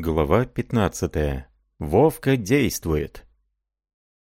Глава 15. Вовка действует.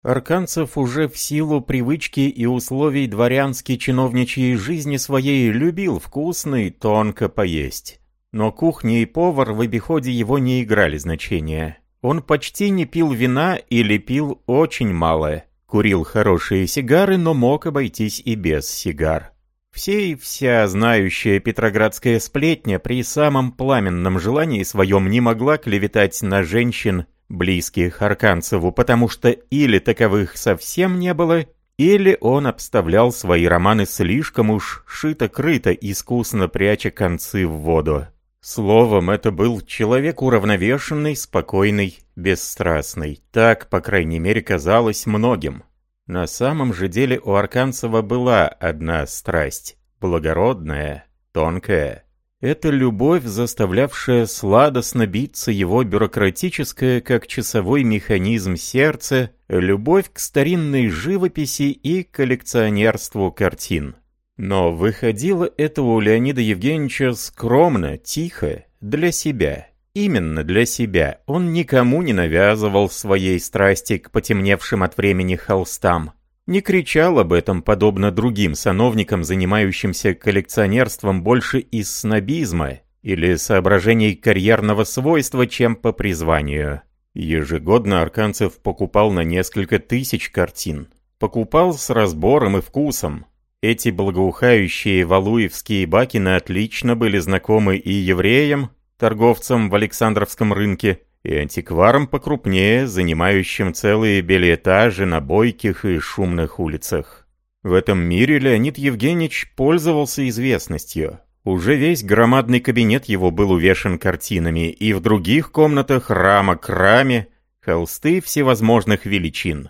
Арканцев уже в силу привычки и условий дворянски чиновничьей жизни своей любил вкусно и тонко поесть. Но кухня и повар в обиходе его не играли значения. Он почти не пил вина или пил очень мало. Курил хорошие сигары, но мог обойтись и без сигар. Все и вся знающая петроградская сплетня при самом пламенном желании своем не могла клеветать на женщин, близких Арканцеву, потому что или таковых совсем не было, или он обставлял свои романы слишком уж шито-крыто, искусно пряча концы в воду. Словом, это был человек уравновешенный, спокойный, бесстрастный. Так, по крайней мере, казалось многим. На самом же деле у Арканцева была одна страсть, благородная, тонкая. Это любовь, заставлявшая сладостно биться его бюрократическое, как часовой механизм сердце, любовь к старинной живописи и коллекционерству картин. Но выходило это у Леонида Евгеньевича скромно, тихо, для себя. Именно для себя он никому не навязывал своей страсти к потемневшим от времени холстам. Не кричал об этом, подобно другим сановникам, занимающимся коллекционерством больше из снобизма или соображений карьерного свойства, чем по призванию. Ежегодно Арканцев покупал на несколько тысяч картин. Покупал с разбором и вкусом. Эти благоухающие валуевские бакины отлично были знакомы и евреям, торговцам в Александровском рынке, и антикварам покрупнее, занимающим целые белиэтажи на бойких и шумных улицах. В этом мире Леонид Евгеньевич пользовался известностью. Уже весь громадный кабинет его был увешан картинами, и в других комнатах рама к раме, холсты всевозможных величин.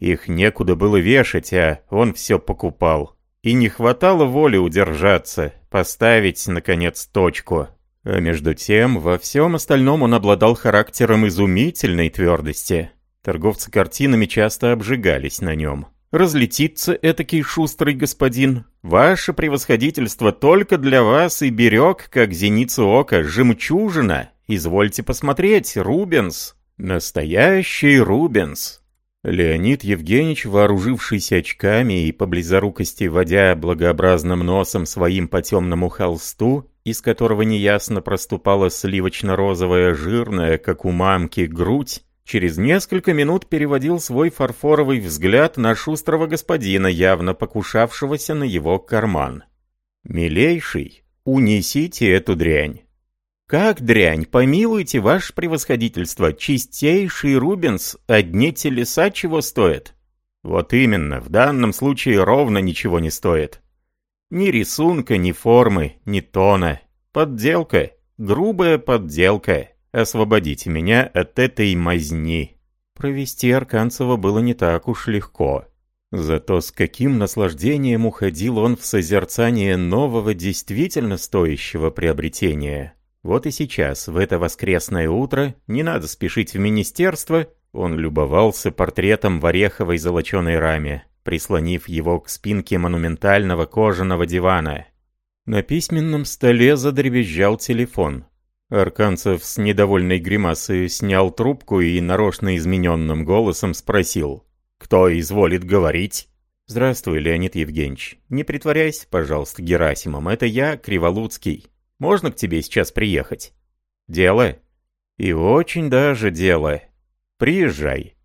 Их некуда было вешать, а он все покупал. И не хватало воли удержаться, поставить, наконец, точку. А между тем, во всем остальном он обладал характером изумительной твердости. Торговцы картинами часто обжигались на нем. «Разлетится этакий шустрый господин. Ваше превосходительство только для вас и берег, как зеницу ока, жемчужина. Извольте посмотреть, Рубенс. Настоящий Рубенс». Леонид Евгеньевич, вооружившийся очками и по близорукости водя благообразным носом своим по темному холсту, из которого неясно проступала сливочно-розовая жирная, как у мамки, грудь, через несколько минут переводил свой фарфоровый взгляд на шустрого господина, явно покушавшегося на его карман. «Милейший, унесите эту дрянь». «Как дрянь? Помилуйте, ваше превосходительство, чистейший Рубенс, одни телеса чего стоят?» «Вот именно, в данном случае ровно ничего не стоит». Ни рисунка, ни формы, ни тона. Подделка. Грубая подделка. Освободите меня от этой мазни. Провести Арканцева было не так уж легко. Зато с каким наслаждением уходил он в созерцание нового, действительно стоящего приобретения. Вот и сейчас, в это воскресное утро, не надо спешить в министерство, он любовался портретом в ореховой золоченой раме прислонив его к спинке монументального кожаного дивана. На письменном столе задребезжал телефон. Арканцев с недовольной гримасой снял трубку и нарочно измененным голосом спросил. «Кто изволит говорить?» «Здравствуй, Леонид Евгеньевич. Не притворяйся, пожалуйста, Герасимом. Это я, Криволуцкий. Можно к тебе сейчас приехать?» «Дело?» «И очень даже дело. Приезжай».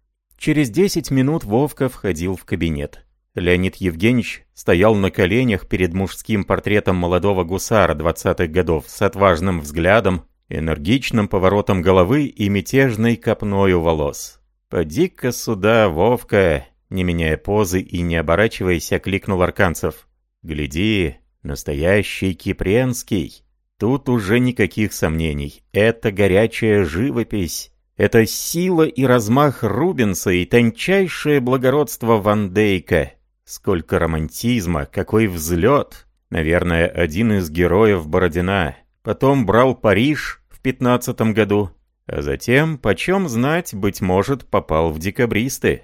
Через 10 минут Вовка входил в кабинет. Леонид Евгеньевич стоял на коленях перед мужским портретом молодого гусара 20-х годов с отважным взглядом, энергичным поворотом головы и мятежной копною волос. «Поди-ка сюда, Вовка!» Не меняя позы и не оборачиваясь, окликнул Арканцев. «Гляди, настоящий Кипренский!» Тут уже никаких сомнений. Это горячая живопись. Это сила и размах Рубенса и тончайшее благородство Ван Дейка. Сколько романтизма, какой взлет. Наверное, один из героев Бородина. Потом брал Париж в пятнадцатом году. А затем, почем знать, быть может, попал в декабристы.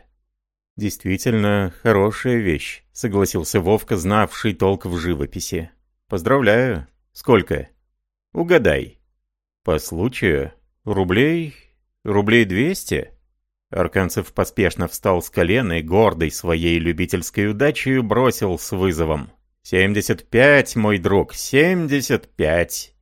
«Действительно, хорошая вещь», — согласился Вовка, знавший толк в живописи. «Поздравляю. Сколько?» «Угадай». «По случаю?» Рублей... рублей двести?» Арканцев поспешно встал с колена и, гордый своей любительской удачей, бросил с вызовом. «Семьдесят пять, мой друг, семьдесят пять!»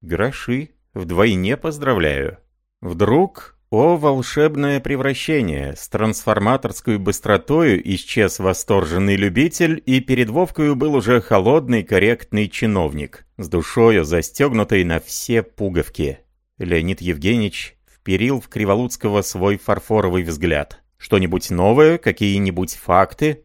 «Гроши, вдвойне поздравляю!» Вдруг, о волшебное превращение, с трансформаторской быстротою исчез восторженный любитель, и перед Вовкою был уже холодный корректный чиновник, с душою застегнутой на все пуговки. Леонид Евгеньевич вперил в Криволуцкого свой фарфоровый взгляд. «Что-нибудь новое? Какие-нибудь факты?»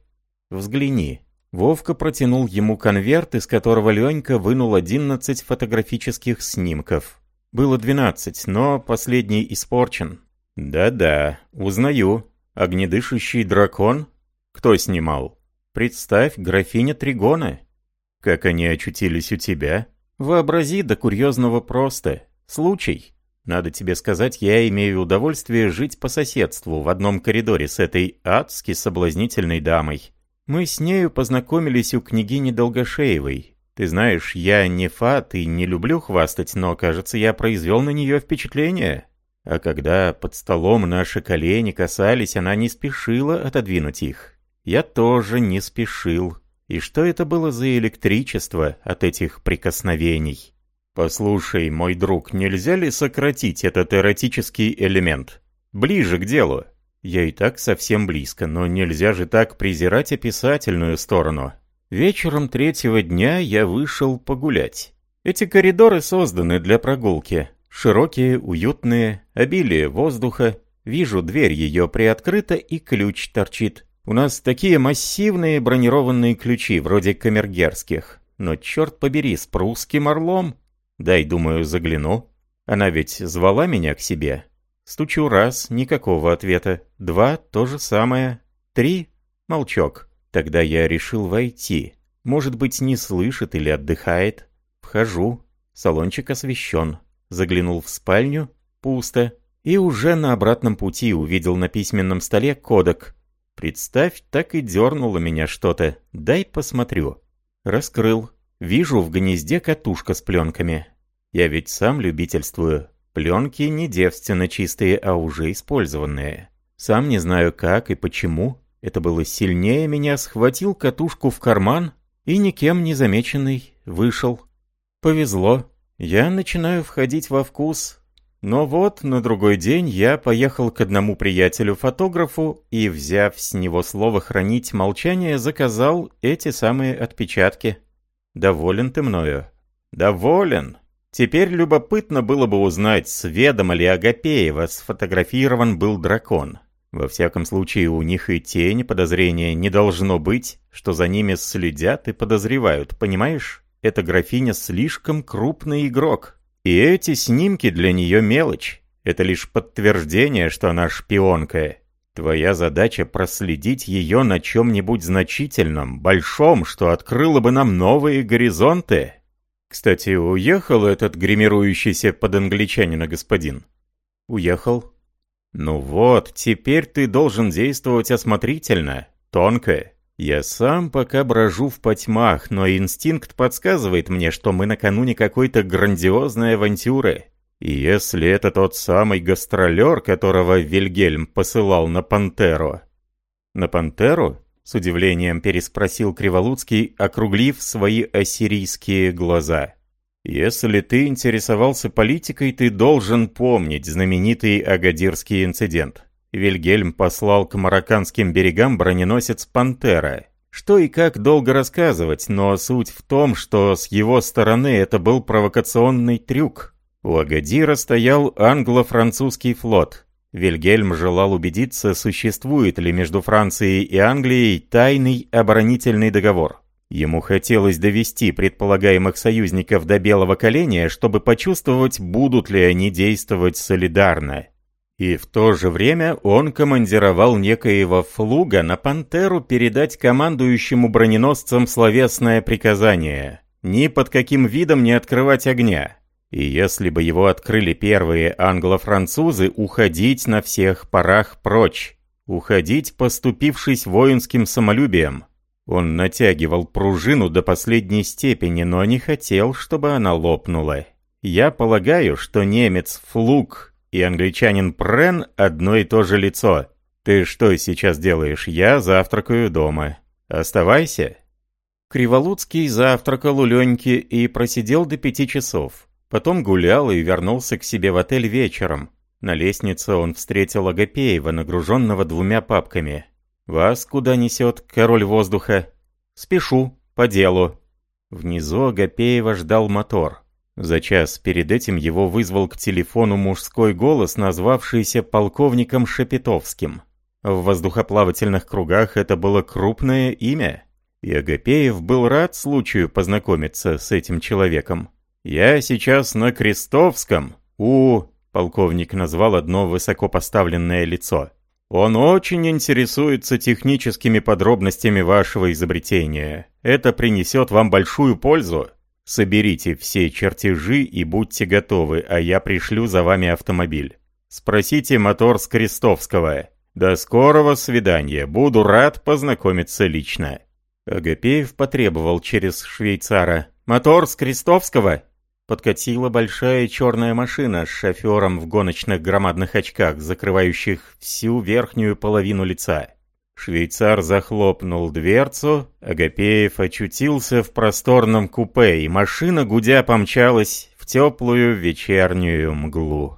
«Взгляни». Вовка протянул ему конверт, из которого Ленька вынул одиннадцать фотографических снимков. Было двенадцать, но последний испорчен. «Да-да, узнаю. Огнедышащий дракон? Кто снимал? Представь, графиня Тригона. Как они очутились у тебя? Вообрази до курьезного просто. Случай. Надо тебе сказать, я имею удовольствие жить по соседству в одном коридоре с этой адски соблазнительной дамой. Мы с нею познакомились у княгини Долгошеевой. Ты знаешь, я не фат и не люблю хвастать, но, кажется, я произвел на нее впечатление. А когда под столом наши колени касались, она не спешила отодвинуть их. Я тоже не спешил. И что это было за электричество от этих прикосновений? «Послушай, мой друг, нельзя ли сократить этот эротический элемент? Ближе к делу. Я и так совсем близко, но нельзя же так презирать описательную сторону. Вечером третьего дня я вышел погулять. Эти коридоры созданы для прогулки. Широкие, уютные, обилие воздуха. Вижу, дверь ее приоткрыта и ключ торчит. У нас такие массивные бронированные ключи, вроде камергерских. Но черт побери, с прусским орлом. Дай, думаю, загляну. Она ведь звала меня к себе. Стучу раз, никакого ответа. Два, то же самое. Три, молчок. Тогда я решил войти. Может быть, не слышит или отдыхает. Вхожу. Салончик освещен. Заглянул в спальню. Пусто. И уже на обратном пути увидел на письменном столе кодек. Представь, так и дернуло меня что-то. Дай посмотрю. Раскрыл. Вижу в гнезде катушка с пленками. Я ведь сам любительствую. Пленки не девственно чистые, а уже использованные. Сам не знаю как и почему. Это было сильнее меня, схватил катушку в карман и никем не замеченный вышел. Повезло. Я начинаю входить во вкус. Но вот на другой день я поехал к одному приятелю-фотографу и, взяв с него слово хранить молчание, заказал эти самые отпечатки. Доволен ты мною? Доволен. Теперь любопытно было бы узнать, с ведома ли Агапеева сфотографирован был дракон. Во всяком случае, у них и тени подозрения не должно быть, что за ними следят и подозревают, понимаешь? Эта графиня слишком крупный игрок. И эти снимки для нее мелочь. Это лишь подтверждение, что она шпионка. Твоя задача проследить ее на чем-нибудь значительном, большом, что открыло бы нам новые горизонты. Кстати, уехал этот гримирующийся под англичанина господин? Уехал. Ну вот, теперь ты должен действовать осмотрительно, тонко. Я сам пока брожу в потьмах, но инстинкт подсказывает мне, что мы накануне какой-то грандиозной авантюры. И если это тот самый гастролер, которого Вильгельм посылал на Пантеру... На Пантеру? С удивлением переспросил Криволуцкий, округлив свои ассирийские глаза. «Если ты интересовался политикой, ты должен помнить знаменитый Агадирский инцидент. Вильгельм послал к марокканским берегам броненосец «Пантера». Что и как долго рассказывать, но суть в том, что с его стороны это был провокационный трюк. У Агадира стоял англо-французский флот. Вильгельм желал убедиться, существует ли между Францией и Англией тайный оборонительный договор. Ему хотелось довести предполагаемых союзников до белого коленя, чтобы почувствовать, будут ли они действовать солидарно. И в то же время он командировал некоего флуга на «Пантеру» передать командующему броненосцам словесное приказание – ни под каким видом не открывать огня, и если бы его открыли первые англо-французы, уходить на всех парах прочь. Уходить, поступившись воинским самолюбием. Он натягивал пружину до последней степени, но не хотел, чтобы она лопнула. Я полагаю, что немец Флук и англичанин Прен одно и то же лицо. Ты что сейчас делаешь? Я завтракаю дома. Оставайся. Криволуцкий завтракал у Леньки и просидел до пяти часов. Потом гулял и вернулся к себе в отель вечером. На лестнице он встретил Агапеева, нагруженного двумя папками. «Вас куда несет, король воздуха?» «Спешу, по делу». Внизу Агапеева ждал мотор. За час перед этим его вызвал к телефону мужской голос, назвавшийся полковником Шепетовским. В воздухоплавательных кругах это было крупное имя. И Агапеев был рад случаю познакомиться с этим человеком. «Я сейчас на Крестовском, у...» — полковник назвал одно высокопоставленное лицо. «Он очень интересуется техническими подробностями вашего изобретения. Это принесет вам большую пользу. Соберите все чертежи и будьте готовы, а я пришлю за вами автомобиль. Спросите мотор с Крестовского. До скорого свидания, буду рад познакомиться лично». Агапеев потребовал через швейцара. «Мотор с Крестовского?» Подкатила большая черная машина с шофером в гоночных громадных очках, закрывающих всю верхнюю половину лица. Швейцар захлопнул дверцу, Агапеев очутился в просторном купе, и машина, гудя, помчалась в теплую вечернюю мглу.